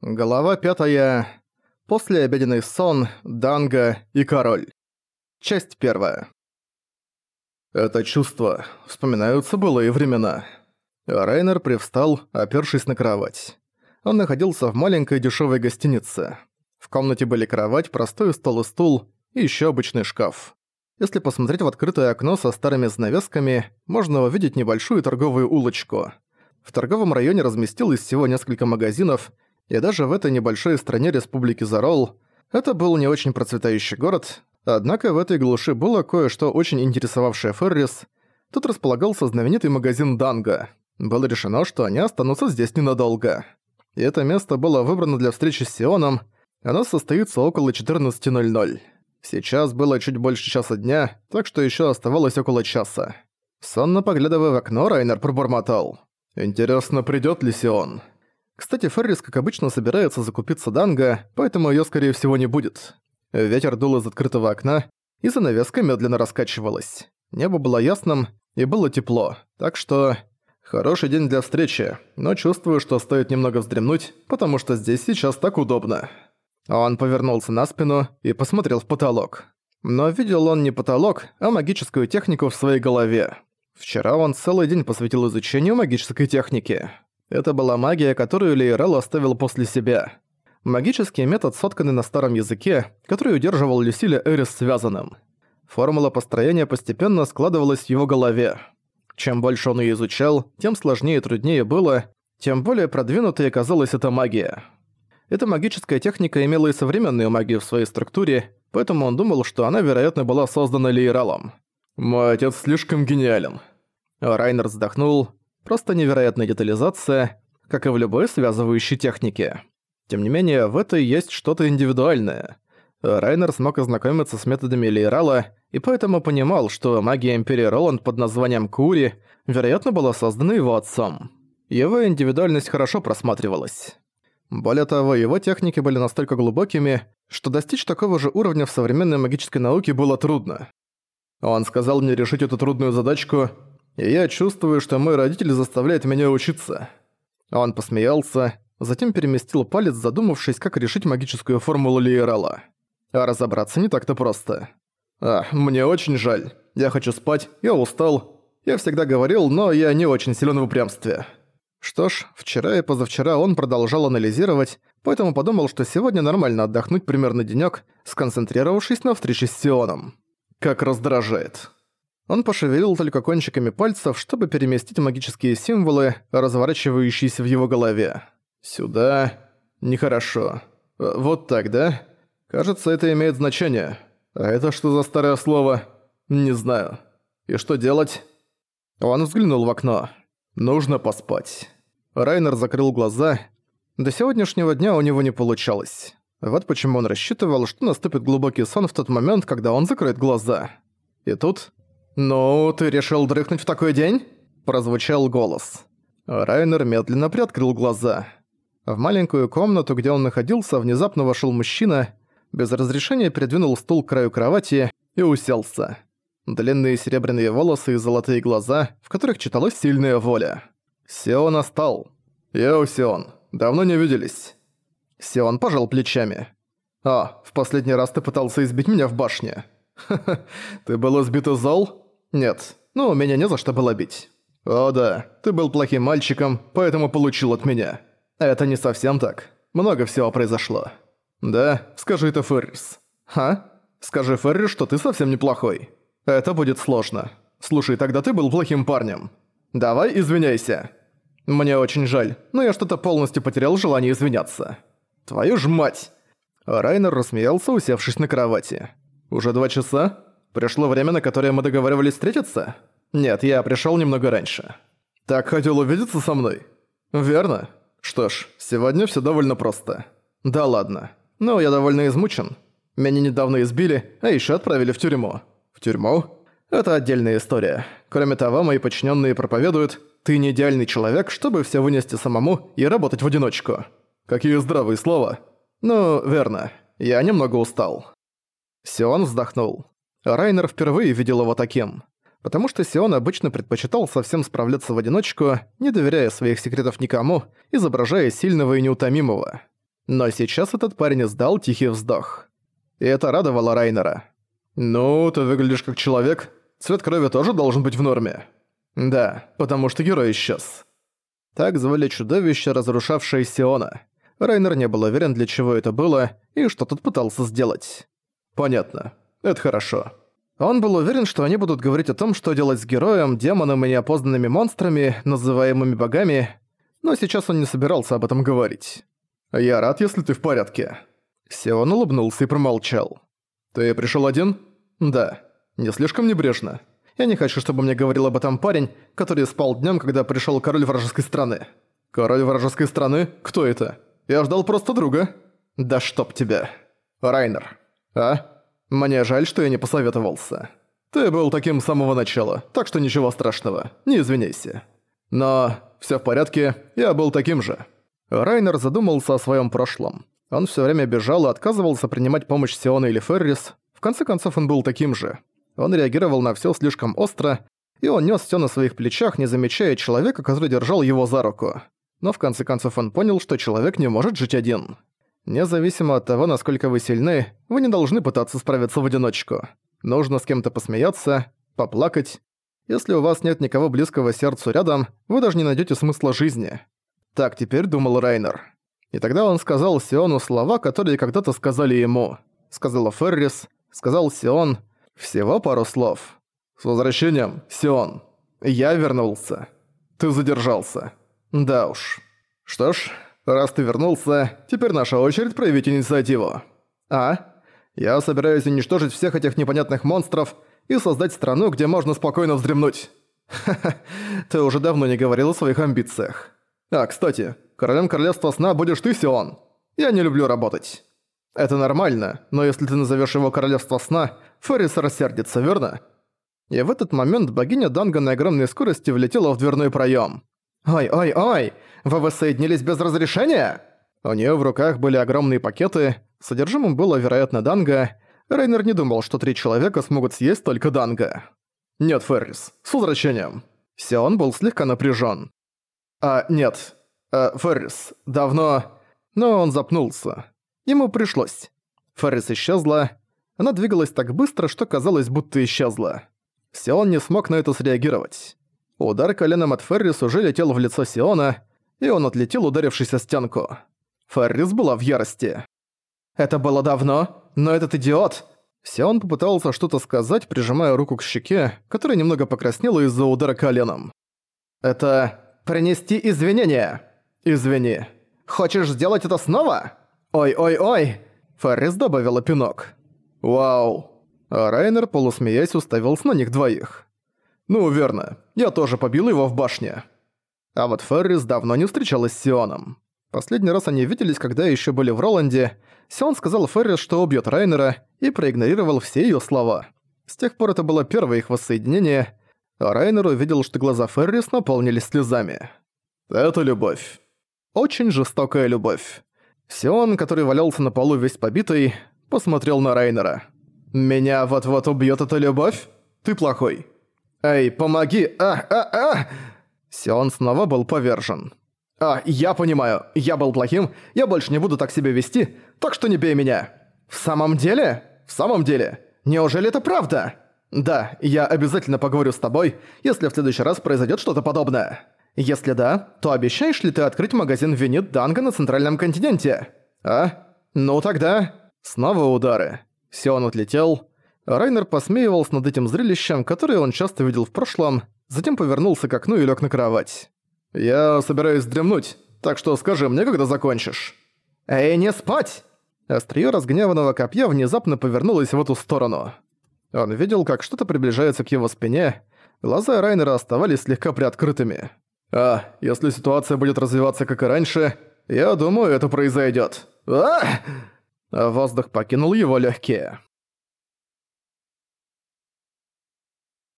Глава пятая. Послеобеденный сон, Данга и король. Часть первая. Это чувство. Вспоминаются былые времена. Райнер привстал, опершись на кровать. Он находился в маленькой дешевой гостинице. В комнате были кровать, простой стол и стул, и еще обычный шкаф. Если посмотреть в открытое окно со старыми занавесками, можно увидеть небольшую торговую улочку. В торговом районе разместилось всего несколько магазинов – и даже в этой небольшой стране Республики Зарол это был не очень процветающий город, однако в этой глуши было кое-что очень интересовавшее Феррис. Тут располагался знаменитый магазин Данга. Было решено, что они останутся здесь ненадолго. И это место было выбрано для встречи с Сионом, оно состоится около 14.00. Сейчас было чуть больше часа дня, так что еще оставалось около часа. Сонно поглядывая в окно, Райнер пробормотал. «Интересно, придёт ли Сион?» Кстати, Феррис, как обычно, собирается закупиться Данго, поэтому её, скорее всего, не будет. Ветер дул из открытого окна, и занавеска медленно раскачивалась. Небо было ясным, и было тепло, так что... Хороший день для встречи, но чувствую, что стоит немного вздремнуть, потому что здесь сейчас так удобно. Он повернулся на спину и посмотрел в потолок. Но видел он не потолок, а магическую технику в своей голове. Вчера он целый день посвятил изучению магической техники. Это была магия, которую Лейрел оставил после себя. Магический метод, сотканный на старом языке, который удерживал Люсиля Эрис связанным. Формула построения постепенно складывалась в его голове. Чем больше он ее изучал, тем сложнее и труднее было, тем более продвинутой оказалась эта магия. Эта магическая техника имела и современную магию в своей структуре, поэтому он думал, что она, вероятно, была создана Лейралом. «Мой отец слишком гениален». Райнер вздохнул, Просто невероятная детализация, как и в любой связывающей технике. Тем не менее, в этой есть что-то индивидуальное. Райнер смог ознакомиться с методами Лейрала и поэтому понимал, что магия Империи Роланд под названием Кури, вероятно, была создана его отцом. Его индивидуальность хорошо просматривалась. Более того, его техники были настолько глубокими, что достичь такого же уровня в современной магической науке было трудно. Он сказал мне решить эту трудную задачку, я чувствую, что мой родитель заставляет меня учиться». Он посмеялся, затем переместил палец, задумавшись, как решить магическую формулу Лиерала. А разобраться не так-то просто. «А, мне очень жаль. Я хочу спать, я устал. Я всегда говорил, но я не очень силен в упрямстве». Что ж, вчера и позавчера он продолжал анализировать, поэтому подумал, что сегодня нормально отдохнуть примерно денёк, сконцентрировавшись на встрече с Сионом. Как раздражает. Он пошевелил только кончиками пальцев, чтобы переместить магические символы, разворачивающиеся в его голове. Сюда. Нехорошо. Э, вот так, да? Кажется, это имеет значение. А это что за старое слово? Не знаю. И что делать? Он взглянул в окно. Нужно поспать. Райнер закрыл глаза. До сегодняшнего дня у него не получалось. Вот почему он рассчитывал, что наступит глубокий сон в тот момент, когда он закроет глаза. И тут «Ну, ты решил дрыхнуть в такой день?» – прозвучал голос. Райнер медленно приоткрыл глаза. В маленькую комнату, где он находился, внезапно вошел мужчина, без разрешения передвинул стул к краю кровати и уселся. Длинные серебряные волосы и золотые глаза, в которых читалась сильная воля. Сион остал. «Йоу, Сион, давно не виделись». Сион пожал плечами. «А, в последний раз ты пытался избить меня в башне». «Ха-ха, ты был избит из зол?» «Нет, ну, меня не за что было бить». «О да, ты был плохим мальчиком, поэтому получил от меня». «Это не совсем так. Много всего произошло». «Да, скажи это Феррис». «Ха? Скажи Феррис, что ты совсем неплохой». «Это будет сложно. Слушай, тогда ты был плохим парнем. Давай извиняйся». «Мне очень жаль, но я что-то полностью потерял желание извиняться». «Твою ж мать!» Райнер рассмеялся, усевшись на кровати. «Уже два часа?» Пришло время, на которое мы договаривались встретиться? Нет, я пришёл немного раньше. Так хотел увидеться со мной? Верно. Что ж, сегодня всё довольно просто. Да ладно. Но я довольно измучен. Меня недавно избили, а ещё отправили в тюрьму. В тюрьму? Это отдельная история. Кроме того, мои подчиненные проповедуют, ты не идеальный человек, чтобы все вынести самому и работать в одиночку. Какие здравые слова. Ну, верно. Я немного устал. Сион вздохнул. Райнер впервые видел его таким. Потому что Сион обычно предпочитал совсем справляться в одиночку, не доверяя своих секретов никому, изображая сильного и неутомимого. Но сейчас этот парень издал тихий вздох. И это радовало Райнера. «Ну, ты выглядишь как человек. Цвет крови тоже должен быть в норме». «Да, потому что герой исчез». Так звали чудовище, разрушавшее Сиона. Райнер не был уверен, для чего это было и что тут пытался сделать. «Понятно. Это хорошо». Он был уверен, что они будут говорить о том, что делать с героем, демоном и неопознанными монстрами, называемыми богами, но сейчас он не собирался об этом говорить. «Я рад, если ты в порядке». Сион улыбнулся и промолчал. «Ты пришёл один?» «Да. Не слишком небрежно. Я не хочу, чтобы мне говорил об этом парень, который спал днём, когда пришёл король вражеской страны». «Король вражеской страны? Кто это? Я ждал просто друга». «Да чтоб тебя». «Райнер». «А? Мне жаль, что я не посоветовался. Ты был таким с самого начала, так что ничего страшного, не извиняйся. Но всё в порядке, я был таким же». Райнер задумался о своём прошлом. Он всё время бежал и отказывался принимать помощь Сиона или Феррис. В конце концов, он был таким же. Он реагировал на всё слишком остро, и он нёс всё на своих плечах, не замечая человека, который держал его за руку. Но в конце концов он понял, что человек не может жить один. Независимо от того, насколько вы сильны, вы не должны пытаться справиться в одиночку. Нужно с кем-то посмеяться, поплакать. Если у вас нет никого близкого сердцу рядом, вы даже не найдёте смысла жизни. Так теперь думал Райнер. И тогда он сказал Сиону слова, которые когда-то сказали ему. Сказала Феррис, сказал Сион. Всего пару слов. «С возвращением, Сион. Я вернулся. Ты задержался. Да уж. Что ж, раз ты вернулся, теперь наша очередь проявить инициативу. А? Я собираюсь уничтожить всех этих непонятных монстров и создать страну, где можно спокойно вздремнуть. Ха-ха, ты уже давно не говорил о своих амбициях. А, кстати, Королем Королевства Сна будешь ты, Сион. Я не люблю работать. Это нормально, но если ты назовешь его Королевство Сна, Феррис рассердится, верно? И в этот момент богиня Данга на огромной скорости влетела в дверной проем. «Ой-ой-ой! Вы воссоединились без разрешения?» У нее в руках были огромные пакеты, содержимым было, вероятно, Данга. Рейнер не думал, что три человека смогут съесть только Данга. «Нет, Феррис, с возвращением!» Сион был слегка напряжен. «А, нет, «Э, Феррис, давно...» Но он запнулся. Ему пришлось. Феррис исчезла. Она двигалась так быстро, что казалось, будто исчезла. Сион не смог на это среагировать. Удар коленом от Феррис уже летел в лицо Сиона, и он отлетел, ударившись о стенку. Феррис была в ярости. «Это было давно, но этот идиот...» Сион попытался что-то сказать, прижимая руку к щеке, которая немного покраснела из-за удара коленом. «Это... принести извинения!» «Извини. Хочешь сделать это снова?» «Ой-ой-ой!» Феррис добавила пинок. «Вау!» А Райнер, полусмеясь, уставился на них двоих. «Ну, верно. Я тоже побил его в башне». А вот Феррис давно не встречалась с Сионом. Последний раз они виделись, когда еще были в Роланде. Сион сказал Феррис, что убьет Райнера, и проигнорировал все ее слова. С тех пор это было первое их воссоединение, а Райнер увидел, что глаза Феррис наполнились слезами. «Это любовь». Очень жестокая любовь. Сион, который валялся на полу весь побитый, посмотрел на Райнера. «Меня вот-вот убьёт эта любовь? Ты плохой. Эй, помоги! А, а, а!» Сион снова был повержен. «А, я понимаю, я был плохим, я больше не буду так себя вести, так что не бей меня!» «В самом деле? В самом деле? Неужели это правда?» «Да, я обязательно поговорю с тобой, если в следующий раз произойдет что-то подобное». Если да, то обещаешь ли ты открыть магазин Винит Данга на Центральном континенте? А? Ну тогда... Снова удары. Сион отлетел. Райнер посмеивался над этим зрелищем, которое он часто видел в прошлом, затем повернулся к окну и лег на кровать. «Я собираюсь дремнуть, так что скажи мне, когда закончишь». «Эй, не спать!» Остриё разгневанного копья внезапно повернулось в эту сторону. Он видел, как что-то приближается к его спине, глаза Райнера оставались слегка приоткрытыми. А, если ситуация будет развиваться как и раньше, я думаю, это произойдет. А! Воздух покинул его легкие.